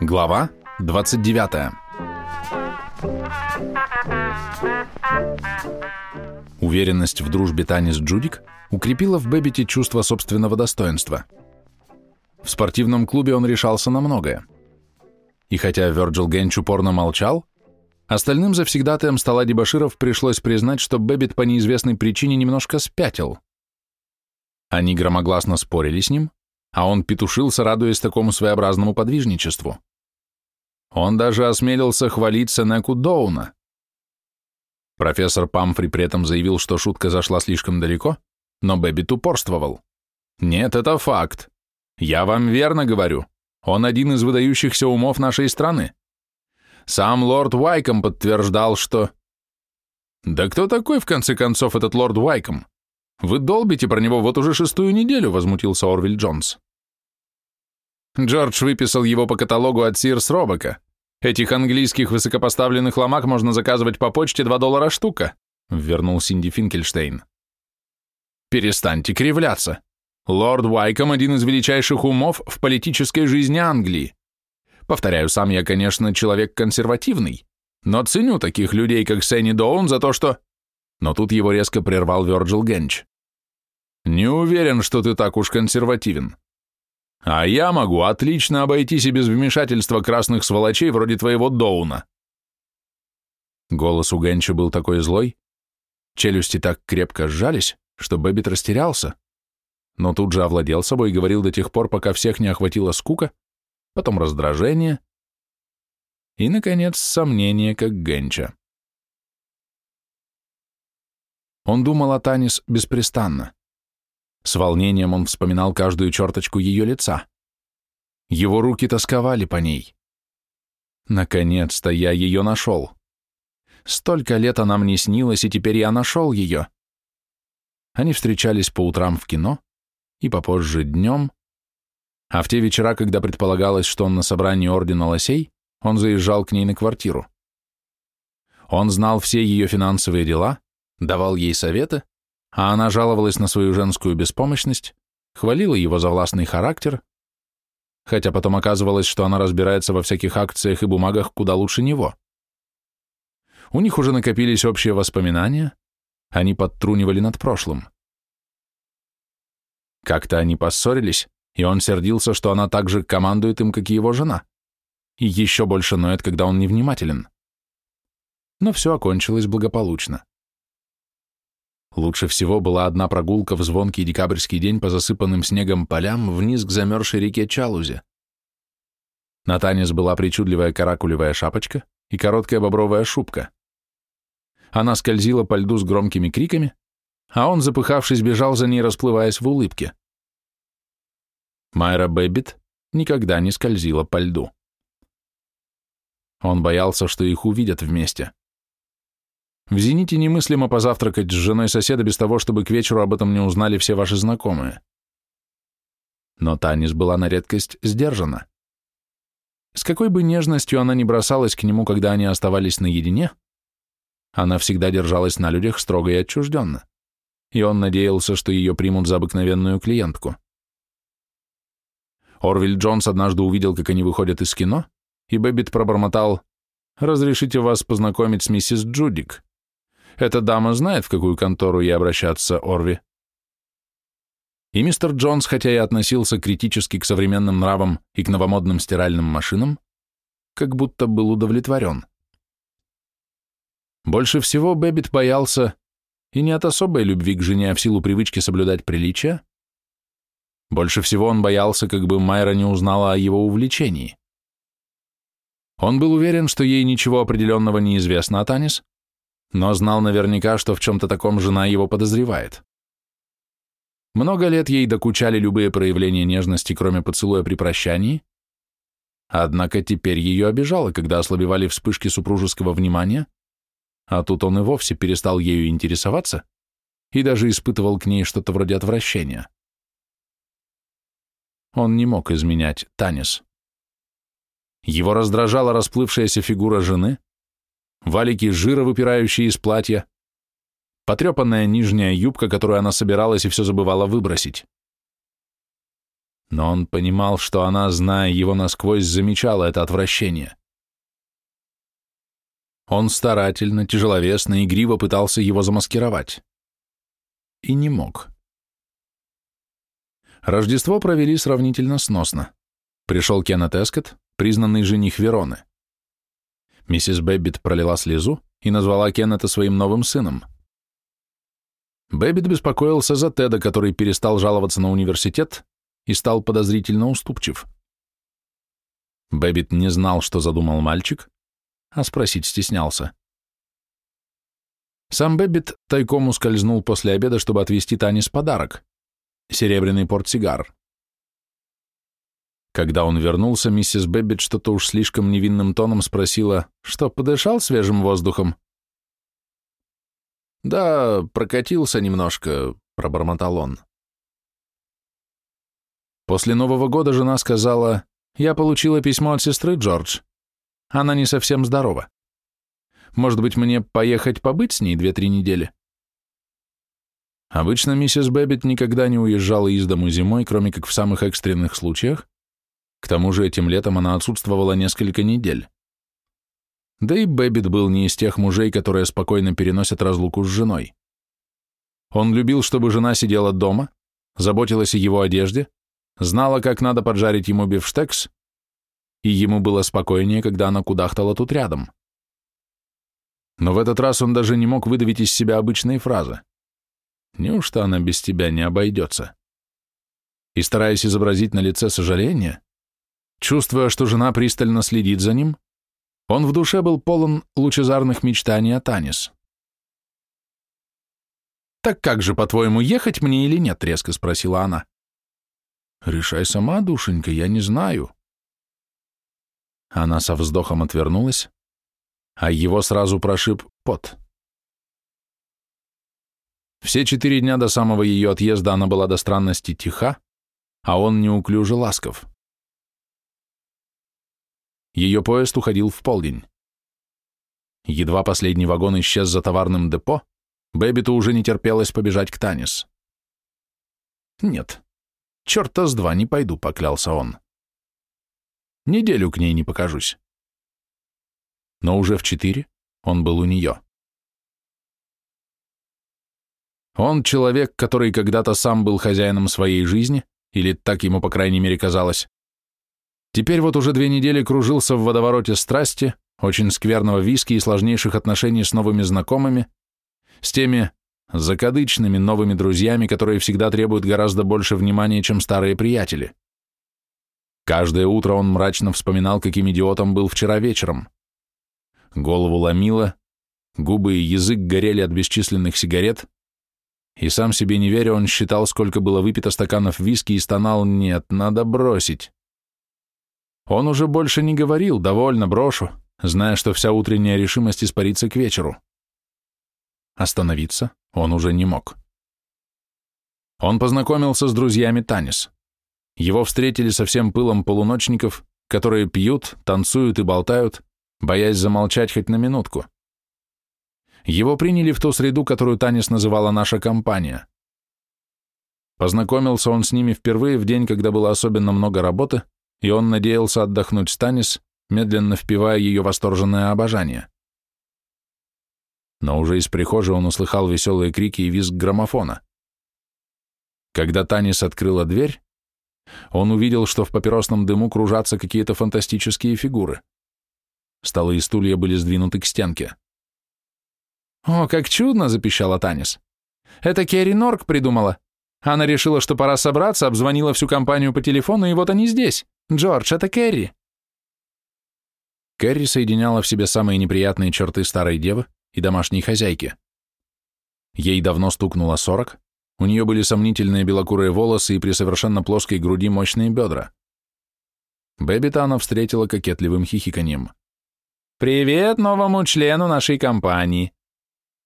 Глава 29 Уверенность в дружбе Танис Джудик укрепила в Бэббите чувство собственного достоинства. В спортивном клубе он решался на многое. И хотя Вёрджил Генч упорно молчал, остальным завсегдатаям стола дебоширов пришлось признать, что Бэббит по неизвестной причине немножко спятил. Они громогласно спорили с ним, а он петушился, радуясь такому своеобразному подвижничеству. Он даже осмелился хвалить Сенеку Доуна. Профессор Памфри при этом заявил, что шутка зашла слишком далеко, но Бэббит упорствовал. «Нет, это факт. Я вам верно говорю. Он один из выдающихся умов нашей страны. Сам лорд Уайком подтверждал, что... Да кто такой, в конце концов, этот лорд Уайком? Вы долбите про него вот уже шестую неделю, возмутился Орвиль Джонс. Джордж выписал его по каталогу от Сирс Робока. Этих английских высокопоставленных ломак можно заказывать по почте 2 доллара штука, вернул Синди Финкельштейн. Перестаньте кривляться. Лорд Уайком – один из величайших умов в политической жизни Англии. Повторяю, сам я, конечно, человек консервативный, но ценю таких людей, как Сенни Доун, за то, что... Но тут его резко прервал Вёрджил Генч. Не уверен, что ты так уж консервативен. А я могу отлично обойтись и без вмешательства красных сволочей вроде твоего Доуна. Голос у Генча был такой злой, челюсти так крепко сжались, что Бэббит растерялся но тут же овладел собой и говорил до тех пор, пока всех не охватила скука, потом раздражение и, наконец, сомнение, как Генча. Он думал о Танис беспрестанно. С волнением он вспоминал каждую черточку ее лица. Его руки тосковали по ней. Наконец-то я ее нашел. Столько лет она мне снилась, и теперь я нашел ее. Они встречались по утрам в кино, и попозже днем, а в те вечера, когда предполагалось, что он на собрании Ордена Лосей, он заезжал к ней на квартиру. Он знал все ее финансовые дела, давал ей советы, а она жаловалась на свою женскую беспомощность, хвалила его за властный характер, хотя потом оказывалось, что она разбирается во всяких акциях и бумагах куда лучше него. У них уже накопились общие воспоминания, они подтрунивали над прошлым. Как-то они поссорились, и он сердился, что она так же командует им, как и его жена. И еще больше ноет, когда он невнимателен. Но все окончилось благополучно. Лучше всего была одна прогулка в звонкий декабрьский день по засыпанным снегом полям вниз к замерзшей реке Чалузе. На танец была причудливая каракулевая шапочка и короткая бобровая шубка. Она скользила по льду с громкими криками, а он, запыхавшись, бежал за ней, расплываясь в улыбке. Майра Бэббит никогда не скользила по льду. Он боялся, что их увидят вместе. В «Зените» немыслимо позавтракать с женой соседа без того, чтобы к вечеру об этом не узнали все ваши знакомые. Но Танис была на редкость сдержана. С какой бы нежностью она ни бросалась к нему, когда они оставались наедине, она всегда держалась на людях строго и отчужденно, и он надеялся, что ее примут за обыкновенную клиентку. Орвиль Джонс однажды увидел, как они выходят из кино, и Бэббит пробормотал «Разрешите вас познакомить с миссис Джудик. Эта дама знает, в какую контору ей обращаться, Орви». И мистер Джонс, хотя и относился критически к современным нравам и к новомодным стиральным машинам, как будто был удовлетворен. Больше всего Бэббит боялся, и не от особой любви к жене, а в силу привычки соблюдать приличия, больше всего он боялся, как бы Майра не узнала о его увлечении. Он был уверен, что ей ничего определенного не известно о Танис, но знал наверняка, что в чем-то таком жена его подозревает. Много лет ей докучали любые проявления нежности, кроме поцелуя при прощании, однако теперь ее обижало, когда ослабевали вспышки супружеского внимания, а тут он и вовсе перестал ею интересоваться и даже испытывал к ней что-то вроде отвращения. Он не мог изменять Танис. Его раздражала расплывшаяся фигура жены, валики жира, выпирающие из платья, потрепанная нижняя юбка, которую она собиралась и все забывала выбросить. но он понимал, что она, зная его насквозь, замечала это отвращение. Он старательно, тяжеловесно, игриво пытался его замаскировать. И не мог. Рождество провели сравнительно сносно. Пришел Кеннет Эскот, признанный жених Вероны. Миссис Бэббит пролила слезу и назвала Кеннета своим новым сыном. Бэббит беспокоился за Теда, который перестал жаловаться на университет и стал подозрительно уступчив. Бэббит не знал, что задумал мальчик, а спросить стеснялся. Сам Бэббит тайком ускользнул после обеда, чтобы отвезти Танис подарок — серебряный портсигар. Когда он вернулся, миссис Бэббит что-то уж слишком невинным тоном спросила, что, подышал свежим воздухом? «Да, прокатился немножко», — пробормотал он. После Нового года жена сказала, «Я получила письмо от сестры Джордж. Она не совсем здорова. Может быть, мне поехать побыть с ней две-три недели?» Обычно миссис Бэббит никогда не уезжала из дому зимой, кроме как в самых экстренных случаях. К тому же этим летом она отсутствовала несколько недель. Да и Бэббит был не из тех мужей, которые спокойно переносят разлуку с женой. Он любил, чтобы жена сидела дома, заботилась о его одежде, знала, как надо поджарить ему бифштекс, и ему было спокойнее, когда она кудахтала тут рядом. Но в этот раз он даже не мог выдавить из себя обычные фразы. Неужто она без тебя не обойдется? И стараясь изобразить на лице сожаление, чувствуя, что жена пристально следит за ним, он в душе был полон лучезарных мечтаний о Танис. «Так как же, по-твоему, ехать мне или нет?» — резко спросила она. «Решай сама, душенька, я не знаю». Она со вздохом отвернулась, а его сразу прошиб пот. Все четыре дня до самого ее отъезда она была до странности тиха, а он неуклюже ласков. Ее поезд уходил в полдень. Едва последний вагон исчез за товарным депо, Бэббиту уже не терпелось побежать к Танис. «Нет, черта с два не пойду», — поклялся он. «Неделю к ней не покажусь». Но уже в четыре он был у нее. Он человек, который когда-то сам был хозяином своей жизни, или так ему, по крайней мере, казалось. Теперь вот уже две недели кружился в водовороте страсти, очень скверного виски и сложнейших отношений с новыми знакомыми, с теми закадычными новыми друзьями, которые всегда требуют гораздо больше внимания, чем старые приятели. Каждое утро он мрачно вспоминал, каким идиотом был вчера вечером. Голову ломило, губы и язык горели от бесчисленных сигарет, и сам себе не веря, он считал, сколько было выпито стаканов виски и стонал «нет, надо бросить». Он уже больше не говорил «довольно, брошу», зная, что вся утренняя решимость испарится к вечеру. Остановиться он уже не мог. Он познакомился с друзьями Танис. Его встретили со всем пылом полуночников, которые пьют, танцуют и болтают, боясь замолчать хоть на минутку. Его приняли в ту среду, которую Танис называла «наша компания». Познакомился он с ними впервые в день, когда было особенно много работы, и он надеялся отдохнуть с Танис, медленно впивая ее восторженное обожание. Но уже из прихожей он услыхал веселые крики и визг граммофона. Когда Танис открыла дверь, он увидел, что в папиросном дыму кружатся какие-то фантастические фигуры. Столы и стулья были сдвинуты к стенке. «О, как чудно!» — запищала Танис. «Это Керри Норк придумала. Она решила, что пора собраться, обзвонила всю компанию по телефону, и вот они здесь. Джордж, это Керри!» Керри соединяла в себе самые неприятные черты старой девы и домашней хозяйки. Ей давно стукнуло сорок, у нее были сомнительные белокурые волосы и при совершенно плоской груди мощные бедра. Бэбби-то она встретила кокетливым хихиканьем. «Привет новому члену нашей компании!»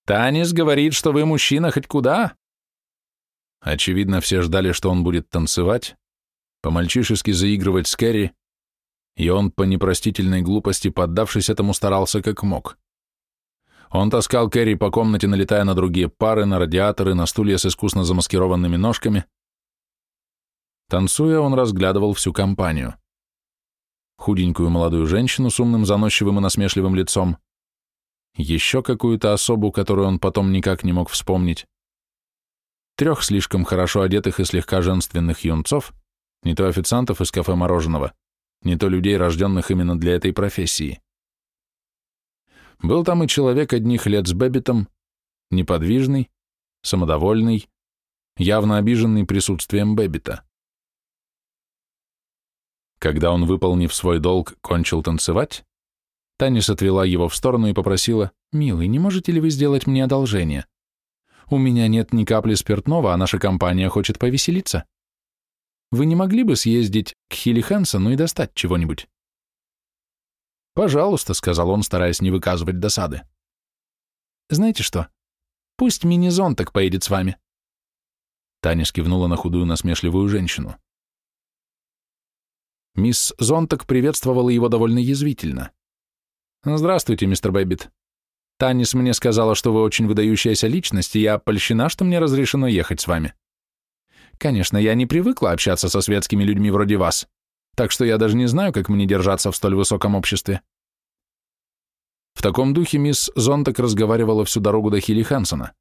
Танис говорит, что вы мужчина хоть куда. Очевидно, все ждали, что он будет танцевать, по-мальчишески заигрывать с Кэрри, и он, по непростительной глупости, поддавшись этому, старался как мог. Он таскал Кэрри по комнате, налетая на другие пары, на радиаторы, на стулья с искусно замаскированными ножками. Танцуя, он разглядывал всю компанию. Худенькую молодую женщину с умным, заносчивым и насмешливым лицом, еще какую-то особу, которую он потом никак не мог вспомнить, трех слишком хорошо одетых и слегка женственных юнцов, не то официантов из кафе мороженого, не то людей, рожденных именно для этой профессии. Был там и человек одних лет с Бэббитом, неподвижный, самодовольный, явно обиженный присутствием Бэббита. Когда он, выполнив свой долг, кончил танцевать, Танис отвела его в сторону и попросила, «Милый, не можете ли вы сделать мне одолжение? У меня нет ни капли спиртного, а наша компания хочет повеселиться. Вы не могли бы съездить к Хилли Хэнсону и достать чего-нибудь?» «Пожалуйста», — сказал он, стараясь не выказывать досады. «Знаете что? Пусть Минни Зоннтаг поедет с вами». Танис кивнула на худую насмешливую женщину. Мисс Зоннтаг приветствовала его довольно язвительно. «Здравствуйте, мистер Бэббит. Танис мне сказала, что вы очень выдающаяся личность, и я польщена, что мне разрешено ехать с вами. Конечно, я не привыкла общаться со светскими людьми вроде вас, так что я даже не знаю, как мне держаться в столь высоком обществе. В таком духе мисс Зонтак разговаривала всю дорогу до Хилли Хансона.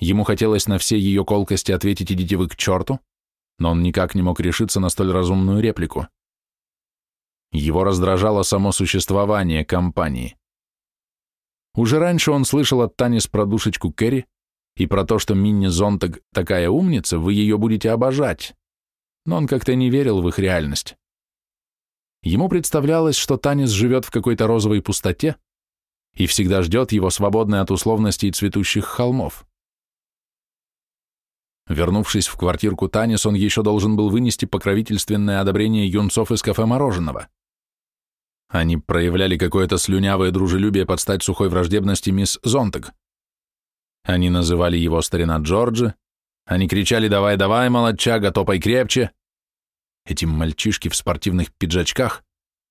Ему хотелось на все ее колкости ответить «идите вы к черту», но он никак не мог решиться на столь разумную реплику. Его раздражало само существование компании. Уже раньше он слышал от Танис про душечку Кэрри и про то, что Минни Зонтаг такая умница, вы ее будете обожать но он как-то не верил в их реальность. Ему представлялось, что Танис живет в какой-то розовой пустоте и всегда ждет его свободной от условностей цветущих холмов. Вернувшись в квартирку Танис, он еще должен был вынести покровительственное одобрение юнцов из кафе мороженого. Они проявляли какое-то слюнявое дружелюбие под стать сухой враждебности мисс Зонтаг. Они называли его старина Джорджи, они кричали «давай, давай, молодчага, топай крепче!» Эти мальчишки в спортивных пиджачках,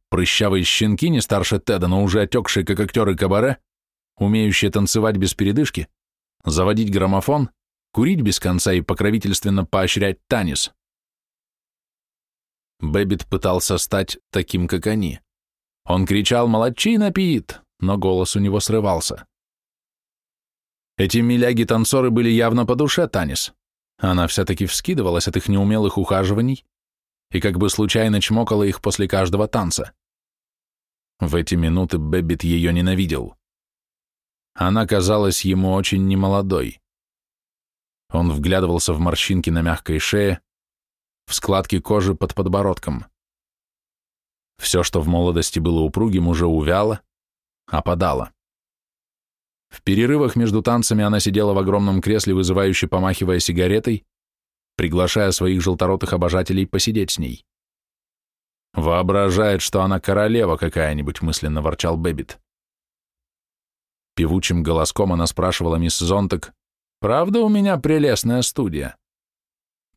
прыщавые щенки не старше Теда, но уже отекшие, как актеры кабаре, умеющие танцевать без передышки, заводить граммофон, курить без конца и покровительственно поощрять танец. Бэббит пытался стать таким, как они. Он кричал «Молодчина, Пит!», но голос у него срывался. Эти миляги-танцоры были явно по душе Танис. Она вся так и вскидывалась от их неумелых ухаживаний и как бы случайно чмокала их после каждого танца. В эти минуты Бэббит ее ненавидел. Она казалась ему очень немолодой. Он вглядывался в морщинки на мягкой шее, в складки кожи под подбородком. Все, что в молодости было упругим, уже увяло, опадало. В перерывах между танцами она сидела в огромном кресле, вызывающе помахивая сигаретой, приглашая своих желторотых обожателей посидеть с ней. «Воображает, что она королева какая-нибудь», — мысленно ворчал Бэббит. Певучим голоском она спрашивала мисс Зонтак, «Правда у меня прелестная студия?»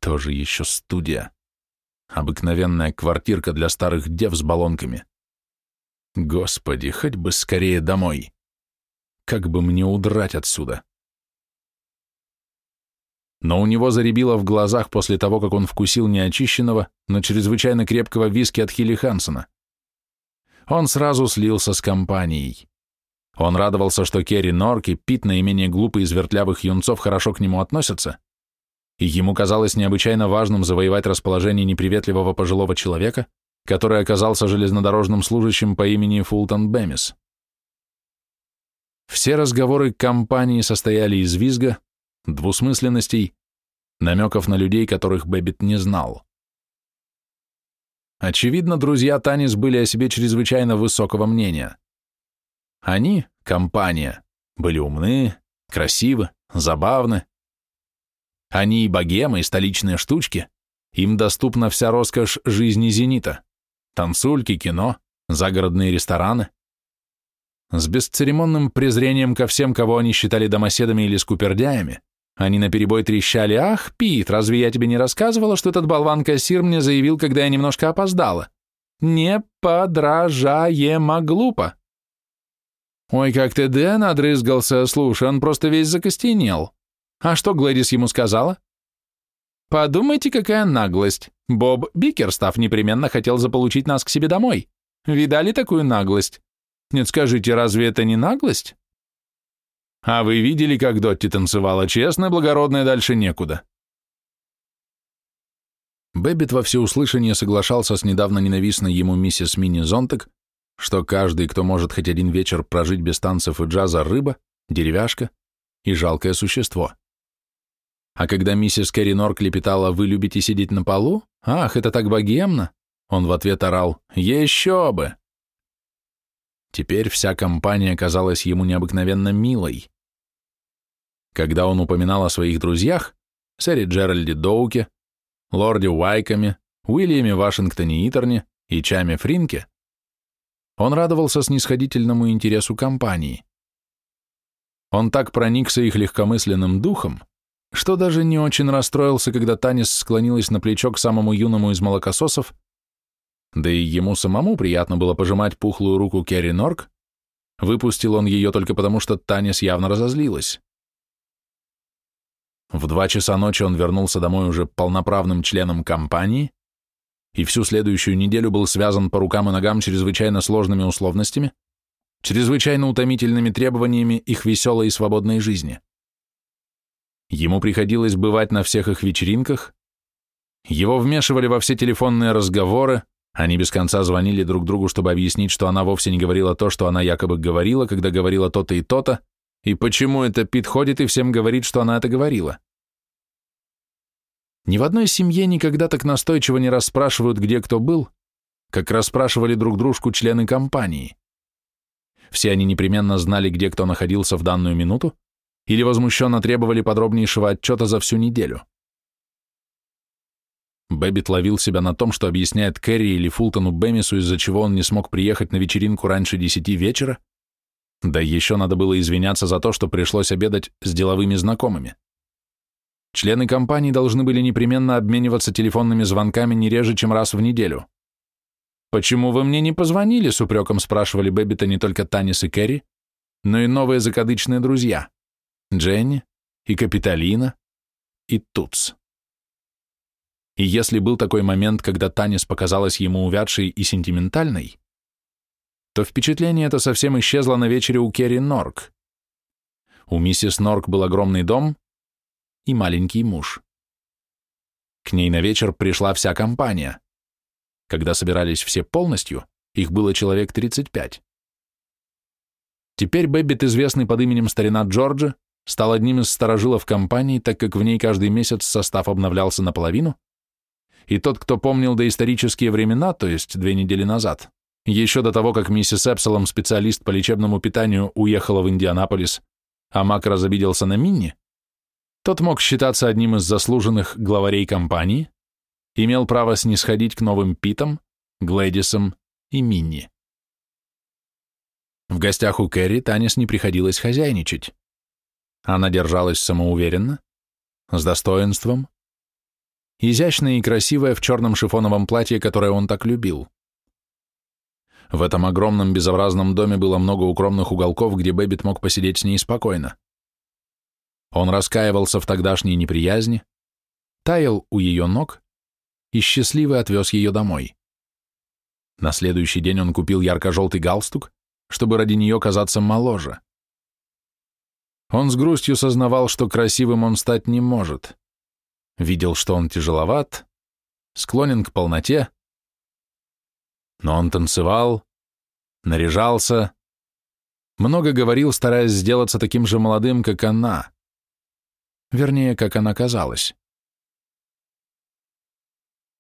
«Тоже еще студия. Обыкновенная квартирка для старых дев с болонками. Господи, хоть бы скорее домой!» Как бы мне удрать отсюда? Но у него заребило в глазах после того, как он вкусил неочищенного, но чрезвычайно крепкого виски от Хилли Хансона. Он сразу слился с компанией. Он радовался, что Керри Норк и Пит, наименее глупые из вертлявых юнцов, хорошо к нему относятся, и ему казалось необычайно важным завоевать расположение неприветливого пожилого человека, который оказался железнодорожным служащим по имени Фултон Бэмис. Все разговоры компании состояли из визга, двусмысленностей, намеков на людей, которых Бэббит не знал. Очевидно, друзья Танис были о себе чрезвычайно высокого мнения. Они, компания, были умны, красивы, забавны. Они и богема, и столичные штучки. Им доступна вся роскошь жизни «Зенита». Танцульки, кино, загородные рестораны — с бесцеремонным презрением ко всем, кого они считали домоседами или скупердяями, они наперебой трещали, «Ах, Пит, разве я тебе не рассказывала, что этот болван-кассир мне заявил, когда я немножко опоздала? Неподражаемо глупо!» «Ой, как ты, Дэн, одрызгался, слушай, он просто весь закостенел. А что Глэдис ему сказала?» Подумайте, какая наглость. Боб Бикерстав непременно хотел заполучить нас к себе домой. Видали такую наглость? Нет, скажите, разве это не наглость? А вы видели, как Дотти танцевала? Честно, благородная, дальше некуда. Бэббит во всеуслышание соглашался с недавно ненавистной ему миссис Минни Зонтаг, что каждый, кто может хоть один вечер прожить без танцев и джаза, рыба, деревяшка и жалкое существо. А когда миссис Кэрри Норк лепетала «Вы любите сидеть на полу? Ах, это так богемно!» Он в ответ орал «Еще бы!» Теперь вся компания казалась ему необыкновенно милой. Когда он упоминал о своих друзьях, сэре Джеральде Доуке, лорде Уайками, Уильяме Вашингтоне Итерне и Чаме Фринке, он радовался снисходительному интересу компании. Он так проникся их легкомысленным духом, что даже не очень расстроился, когда Танис склонилась на плечо к самому юному из молокососов, да и ему самому приятно было пожимать пухлую руку Керри Норк, выпустил он ее только потому, что Танис явно разозлилась. В два часа ночи он вернулся домой уже полноправным членом компании и всю следующую неделю был связан по рукам и ногам чрезвычайно сложными условностями, чрезвычайно утомительными требованиями их веселой и свободной жизни. Ему приходилось бывать на всех их вечеринках, его вмешивали во все телефонные разговоры, они без конца звонили друг другу, чтобы объяснить, что она вовсе не говорила то, что она якобы говорила, когда говорила то-то и то-то, и почему это Пит ходит и всем говорит, что она это говорила. Ни в одной семье никогда так настойчиво не расспрашивают, где кто был, как расспрашивали друг дружку члены компании. Все они непременно знали, где кто находился в данную минуту, или возмущенно требовали подробнейшего отчета за всю неделю. Бэббит ловил себя на том, что объясняет Кэрри или Фултону Бэмису, из-за чего он не смог приехать на вечеринку раньше десяти вечера, да еще надо было извиняться за то, что пришлось обедать с деловыми знакомыми. Члены компании должны были непременно обмениваться телефонными звонками не реже, чем раз в неделю. «Почему вы мне не позвонили?» — с упреком спрашивали Бэббита не только Танис и Кэрри, но и новые закадычные друзья — Дженни и Капитолина и Туц. И если был такой момент, когда Танис показалась ему увядшей и сентиментальной, то впечатление это совсем исчезло на вечере у Керри Норк. У миссис Норк был огромный дом и маленький муж. К ней на вечер пришла вся компания. Когда собирались все полностью, их было человек 35. Теперь Бэббит, известный под именем старина Джордж, стал одним из старожилов компании, так как в ней каждый месяц состав обновлялся наполовину, и тот, кто помнил доисторические времена, то есть две недели назад, еще до того, как миссис Эпсилом, специалист по лечебному питанию, уехала в Индианаполис, а Мак разобиделся на Минни, тот мог считаться одним из заслуженных главарей компании, имел право снисходить к новым Питам, Глэдисам и Минни. В гостях у Кэрри Танис не приходилось хозяйничать. Она держалась самоуверенно, с достоинством, изящная и красивая в черном шифоновом платье, которое он так любил. В этом огромном безобразном доме было много укромных уголков, где Бэббит мог посидеть с ней спокойно. Он раскаивался в тогдашней неприязни, таял у ее ног и счастливо отвез ее домой. На следующий день он купил ярко-желтый галстук, чтобы ради нее казаться моложе. Он с грустью сознавал, что красивым он стать не может. Видел, что он тяжеловат, склонен к полноте, но он танцевал, наряжался, много говорил, стараясь сделаться таким же молодым, как она. Вернее, как она казалась.